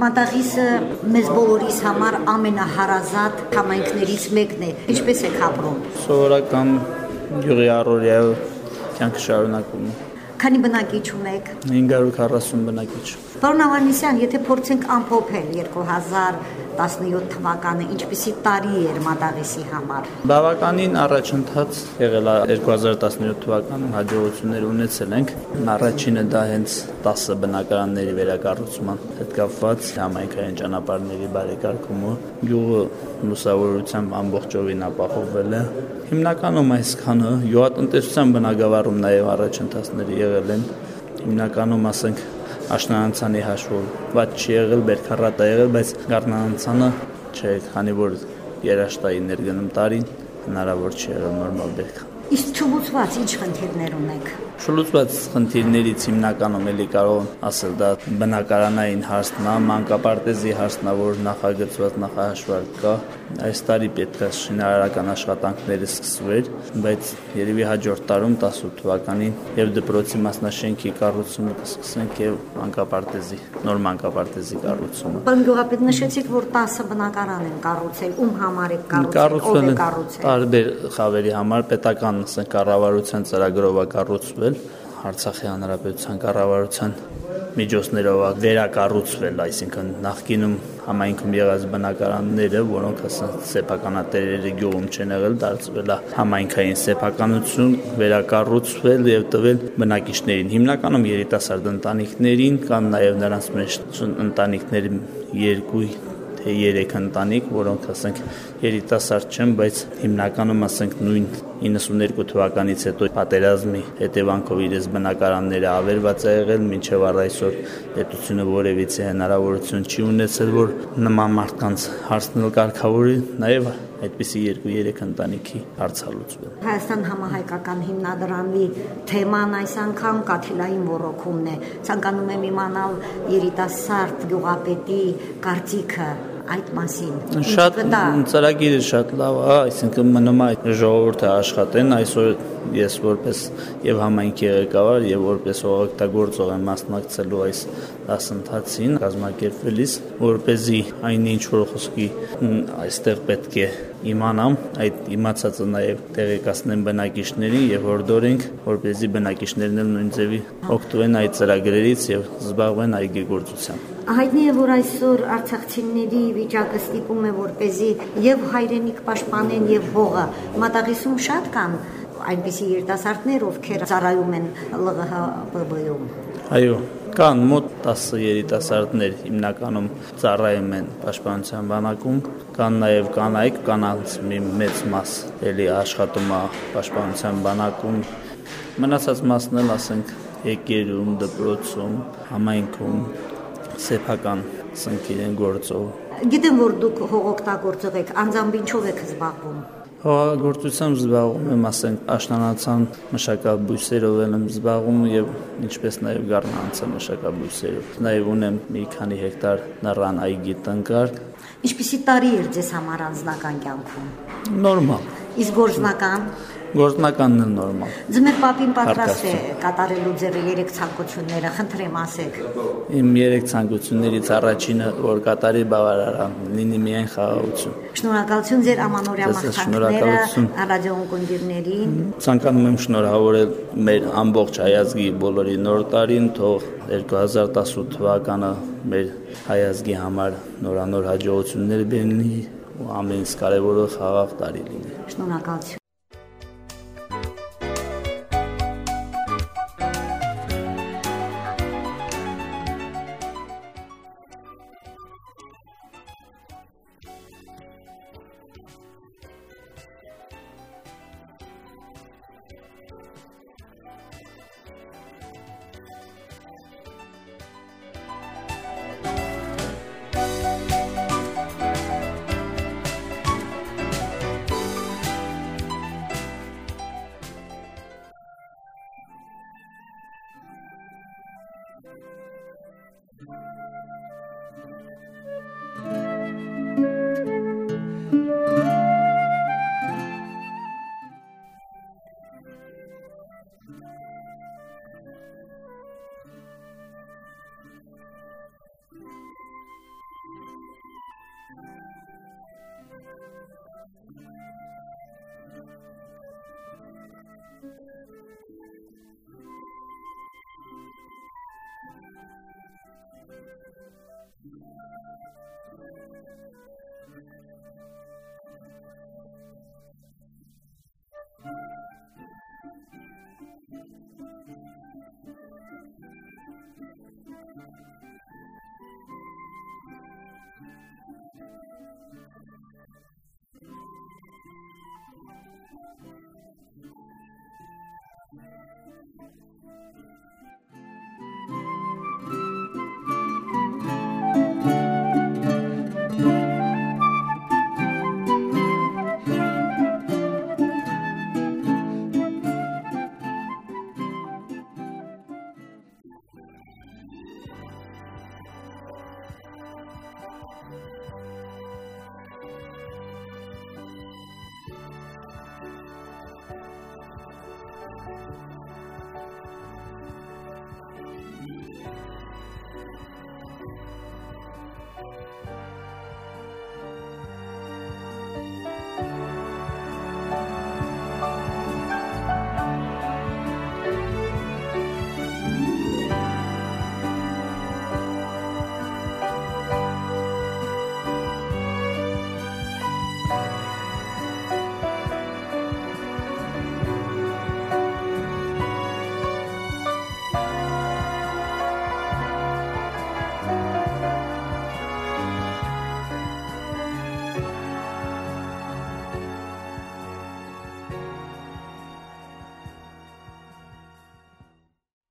Մատաղիսը մեզ բոլորիս համար ամենահարազատ համայնքներից մեկն է։ Ինչպես եք ապրում։ Սովորական յուղի առօրյա կյանք շարունակում։ Քանի բնակիչ ունեք։ 540 բնակիչ։ Պարոն Ավանեսյան, եթե փորձենք ամփոփել 2000 17 թվականը ինչպիսի տարի էր Մադաղիսի համար։ Բավականին առաջընթաց եղել է 2017 թվականում հաջողություններ ունեցել ենք։ Առաջինը դա հենց 10 բնակարանների վերակառուցման հետ կապված համայնքային ճանապարհների բարեկարգումը գյուղը լուսավորությամբ ամբողջովին ապահովվել է։ Հիմնականում այսքանը յուղատնտեսության բնագավառում նաև առաջընթացներ եղել են հիմնականում ասենք աշնանացանի հաշվով ված չի եղել, բերքառատ է եղել, բայց գառնանացանը չէ, քանի որ երաշտայի ներգնում տարին հնարավոր չի եղել նորմալ բերք։ Իսկ չլուծված ինչ խնդիրներ ունեք։ Շլուծված խնդիրներից հիմնականում էլի կարող ասել դա բնակարանային հարցն է, մանկապարտեզի հարցն է, որ նախագծված նախահաշվար կա։ Այս տարի պետք է շինարարական աշխատանքները սկսվեր, բայց երևի հաջորդ տարում 18 թվականին եւ դպրոցի մասնաշենքի կառուցումը կսկսենք եւ մանկապարտեզի նոր մանկապարտեզի կառուցումը։ Պարոն գյուղապետ նշեցիք, որ 10 բնակարան են կառուցել, ում համար է կառուցել, ով է կառուցել։ Տարբեր խավերի համար պետական կառավարության ծրագրով է կառուցվել Արցախի հանրապետության կառավարության միջոցներով վերակառուցվել, այսինքն նախկինում համայնքում եղած բնակարանները, որոնք ասած սեփականատերերի գյուղում չեն եղել, դարձվել է համայնքային սեփականություն, վերակառուցվել եւ տվել բնակիչներին։ Հիմնականում երիտասարդ ընտանիքներին կան նաեւ նրանց մեջ ընտանիքների երկու թե 3 ընտանիք, որոնք ասենք երիտասարդ չեն, բայց հիմնականում ասենք նույն 92 թվականից հետո պատերազմի հետևանքով իրենց բնակարանները ավերված է եղել, մինչև առ այսօր պետությունը որևիցե հնարավորություն չի ունեցել, որ նման մարդկանց հարցնել կարգավորի, նաև այդպիսի 2-3 ընտանիքի հարցալուծվել։ Հայաստան համահայկական հիմնադրամի թեման այս անգամ Կաթիլային ռոռոքումն է։ Ցանկանում եմ իմանալ երիտասարդ գյուղապետի կարծիքը այդ մասին։ Շատ ծրագիրը շատ լավ է, այսինքն մնում է ժողովուրդը աշխատեն, այսօր ես որպես եւ համայնքի ղեկավար եւ որպես օգտագործող եմ մասնակցելու այս դասընթացին կազմակերպվելիս, որ เป զի այն ինչ որ խոսքի այստեղ պետք է իմանամ, այդ իմացածը նաև տեղեկացնեմ բնակիչներին եւ հորդորենք, որպեսզի բնակիչներն էլ նույն ձևի օգտվեն այդ ծրագրերից եւ զբաղվեն այգեգործությամբ։ Հայտնի է, որ այսօր արցախցիների վիճակը ստիպում է, որպեսզի եւ հայրենիք պաշտպանեն եւ հողը։ Մատաղիսում շատ կան այնպիսի երիտասարդներ, ովքեր ծառայում են ԼՂՀ-ում։ Այո, Կան մոտ 10 երիտասարդներ հիմնականում ծառայում են պաշտպանության բանակում, կան նաև կանայք, կանանց մի մեծ մաս էլի աշխատում է պաշտպանության բանակում։ Մնացած մասն էլ ասենք եկերում, դպրոցում, համայնքում սեփական ասենք իրեն գործով։ Գիտեմ, որ դուք հողօգտագործող եք, անձամբ ինչով եք զբաղվում։ Հողագործությամբ զբաղվում եմ, ասենք, աշնանացան մշակաբույսերով եմ զբաղվում եւ ինչպես նաեւ գառնանցան մշակաբույսերով։ Նաեւ ունեմ մի քանի հեկտար նռան այգի տնկար։ Ինչպիսի տարի էր ձեզ համար անձնական կյանքում։ Նորմալ։ Իսկ գործնական Գործնականն էլ նորմալ։ Ձմեր պապին պատրաստ է կատարելու ձեր երեք ցանկությունները, խնդրեմ ասեք։ Իմ երեք ցանկություններից առաջինը, որ կատարի բավարարան, լինի միայն խաղաղություն։ Շնորհակալություն ձեր ամանորյա մաղթանքները ռադիոընկերներին։ Ցանկանում եմ շնորհավորել մեր ամբողջ հայազգի բոլորի նոր տարին, թող 2018 թվականը մեր հայազգի համար նորանոր հաջողություններ բերնի ու ամենից կարևորը խաղաղ տարի լինի։ Շնորհակալություն։ うん。